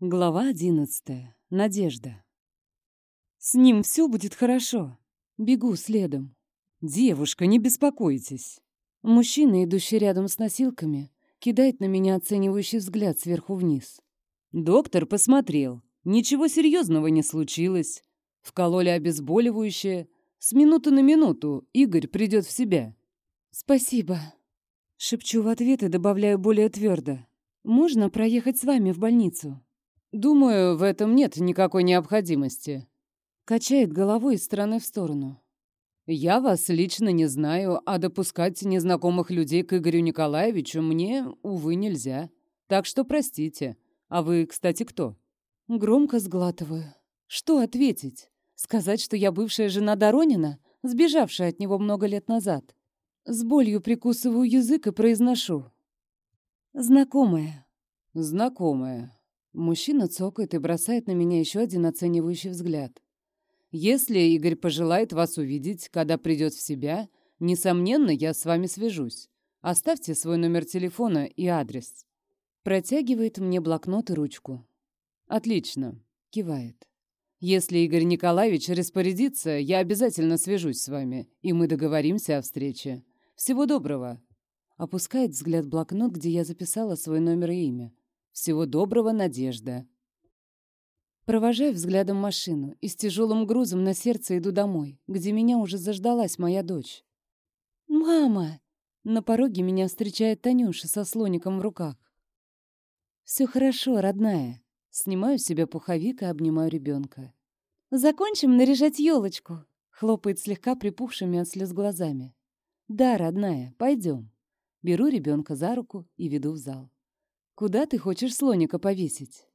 Глава одиннадцатая. Надежда. С ним все будет хорошо. Бегу следом. Девушка, не беспокойтесь. Мужчина, идущий рядом с носилками, кидает на меня оценивающий взгляд сверху вниз. Доктор посмотрел. Ничего серьезного не случилось. Вкололи обезболивающее. С минуты на минуту Игорь придет в себя. Спасибо. Шепчу в ответ и добавляю более твердо. Можно проехать с вами в больницу? «Думаю, в этом нет никакой необходимости», — качает головой из стороны в сторону. «Я вас лично не знаю, а допускать незнакомых людей к Игорю Николаевичу мне, увы, нельзя. Так что простите. А вы, кстати, кто?» Громко сглатываю. Что ответить? Сказать, что я бывшая жена Доронина, сбежавшая от него много лет назад? С болью прикусываю язык и произношу. «Знакомая». «Знакомая», Мужчина цокает и бросает на меня еще один оценивающий взгляд. «Если Игорь пожелает вас увидеть, когда придет в себя, несомненно, я с вами свяжусь. Оставьте свой номер телефона и адрес». Протягивает мне блокнот и ручку. «Отлично», — кивает. «Если Игорь Николаевич распорядится, я обязательно свяжусь с вами, и мы договоримся о встрече. Всего доброго». Опускает взгляд блокнот, где я записала свой номер и имя. Всего доброго, Надежда. Провожаю взглядом машину и с тяжелым грузом на сердце иду домой, где меня уже заждалась моя дочь. «Мама!» На пороге меня встречает Танюша со слоником в руках. «Все хорошо, родная». Снимаю с себя пуховик и обнимаю ребенка. «Закончим наряжать елочку», — хлопает слегка припухшими от слез глазами. «Да, родная, пойдем». Беру ребенка за руку и веду в зал. «Куда ты хочешь слоника повесить?»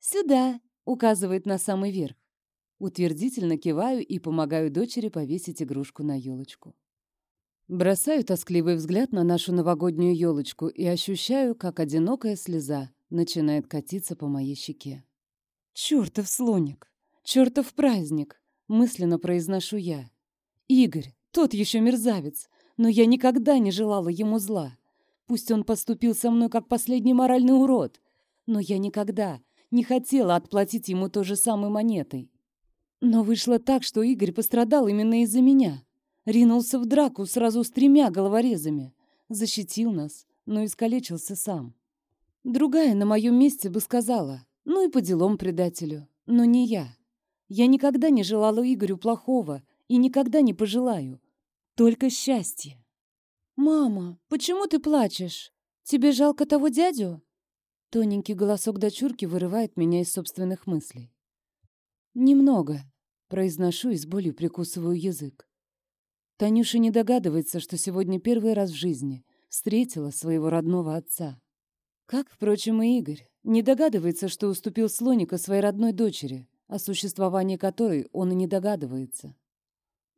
«Сюда», — указывает на самый верх. Утвердительно киваю и помогаю дочери повесить игрушку на елочку. Бросаю тоскливый взгляд на нашу новогоднюю елочку и ощущаю, как одинокая слеза начинает катиться по моей щеке. «Чёртов слоник! Чёртов праздник!» — мысленно произношу я. «Игорь, тот еще мерзавец, но я никогда не желала ему зла. Пусть он поступил со мной как последний моральный урод, но я никогда не хотела отплатить ему той же самой монетой. Но вышло так, что Игорь пострадал именно из-за меня. Ринулся в драку сразу с тремя головорезами. Защитил нас, но искалечился сам. Другая на моем месте бы сказала, ну и по делам предателю. Но не я. Я никогда не желала Игорю плохого и никогда не пожелаю. Только счастье. «Мама, почему ты плачешь? Тебе жалко того дядю?» Тоненький голосок дочурки вырывает меня из собственных мыслей. «Немного», — произношу и с болью прикусываю язык. Танюша не догадывается, что сегодня первый раз в жизни встретила своего родного отца. Как, впрочем, и Игорь. Не догадывается, что уступил слоника своей родной дочери, о существовании которой он и не догадывается.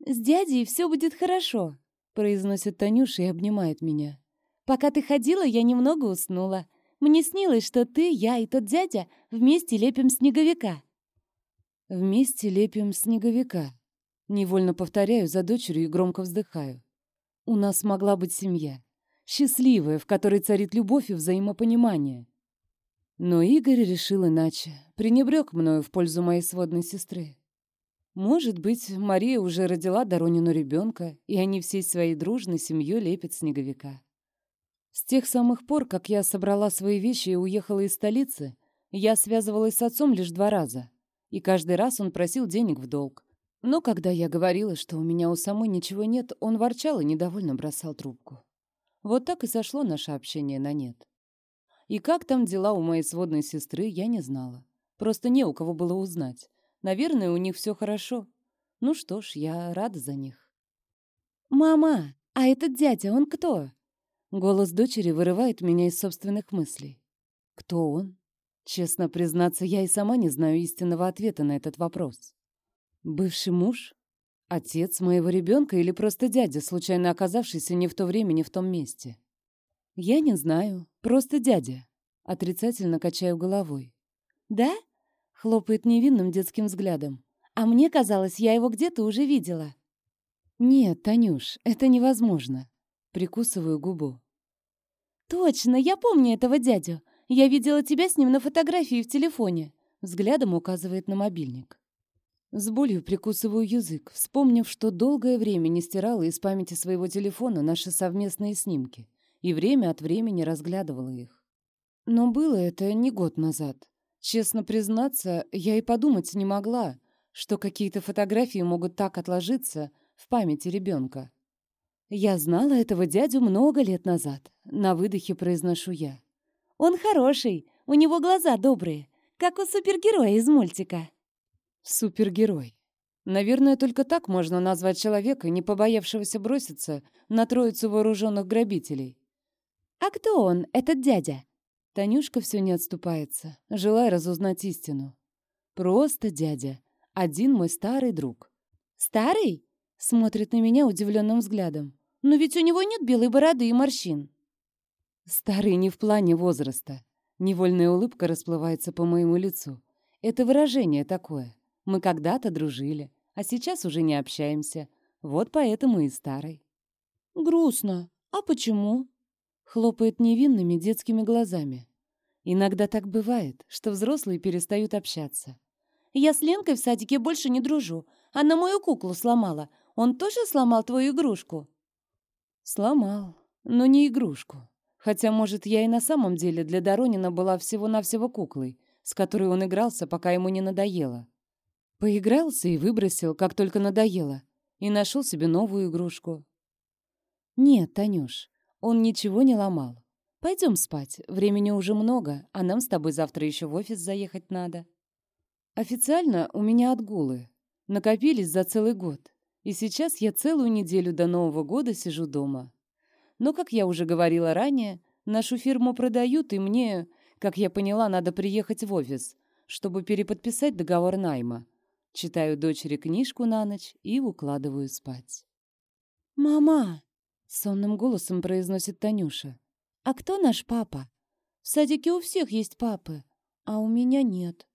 «С дядей все будет хорошо», произносит Танюша и обнимает меня. «Пока ты ходила, я немного уснула. Мне снилось, что ты, я и тот дядя вместе лепим снеговика». «Вместе лепим снеговика». Невольно повторяю за дочерью и громко вздыхаю. «У нас могла быть семья. Счастливая, в которой царит любовь и взаимопонимание». Но Игорь решил иначе. Пренебрег мною в пользу моей сводной сестры. Может быть, Мария уже родила Доронину ребенка, и они всей своей дружной семьей лепят снеговика. С тех самых пор, как я собрала свои вещи и уехала из столицы, я связывалась с отцом лишь два раза, и каждый раз он просил денег в долг. Но когда я говорила, что у меня у самой ничего нет, он ворчал и недовольно бросал трубку. Вот так и сошло наше общение на нет. И как там дела у моей сводной сестры, я не знала. Просто не у кого было узнать. Наверное, у них все хорошо. Ну что ж, я рада за них. «Мама, а этот дядя, он кто?» Голос дочери вырывает меня из собственных мыслей. «Кто он?» Честно признаться, я и сама не знаю истинного ответа на этот вопрос. «Бывший муж? Отец моего ребенка или просто дядя, случайно оказавшийся не в то время, не в том месте?» «Я не знаю. Просто дядя». Отрицательно качаю головой. «Да? Хлопает невинным детским взглядом. А мне казалось, я его где-то уже видела. Нет, Танюш, это невозможно. Прикусываю губу. Точно, я помню этого дядю. Я видела тебя с ним на фотографии в телефоне. Взглядом указывает на мобильник. С болью прикусываю язык, вспомнив, что долгое время не стирала из памяти своего телефона наши совместные снимки и время от времени разглядывала их. Но было это не год назад. Честно признаться, я и подумать не могла, что какие-то фотографии могут так отложиться в памяти ребенка. Я знала этого дядю много лет назад. На выдохе произношу я. Он хороший, у него глаза добрые, как у супергероя из мультика. Супергерой. Наверное, только так можно назвать человека, не побоявшегося броситься на троицу вооруженных грабителей. «А кто он, этот дядя?» Танюшка все не отступается, желая разузнать истину. «Просто дядя. Один мой старый друг». «Старый?» — смотрит на меня удивленным взглядом. Но ведь у него нет белой бороды и морщин. Старый не в плане возраста. Невольная улыбка расплывается по моему лицу. Это выражение такое. Мы когда-то дружили, а сейчас уже не общаемся. Вот поэтому и старый. Грустно. А почему? Хлопает невинными детскими глазами. Иногда так бывает, что взрослые перестают общаться. Я с Ленкой в садике больше не дружу. Она мою куклу сломала. Он тоже сломал твою игрушку? Сломал, но не игрушку. Хотя, может, я и на самом деле для Доронина была всего-навсего куклой, с которой он игрался, пока ему не надоело. Поигрался и выбросил, как только надоело, и нашел себе новую игрушку. Нет, Танюш, он ничего не ломал. Пойдем спать, времени уже много, а нам с тобой завтра еще в офис заехать надо. Официально у меня отгулы. Накопились за целый год. И сейчас я целую неделю до Нового года сижу дома. Но, как я уже говорила ранее, нашу фирму продают, и мне, как я поняла, надо приехать в офис, чтобы переподписать договор найма. Читаю дочери книжку на ночь и укладываю спать. «Мама!» — сонным голосом произносит Танюша. «А кто наш папа? В садике у всех есть папы, а у меня нет».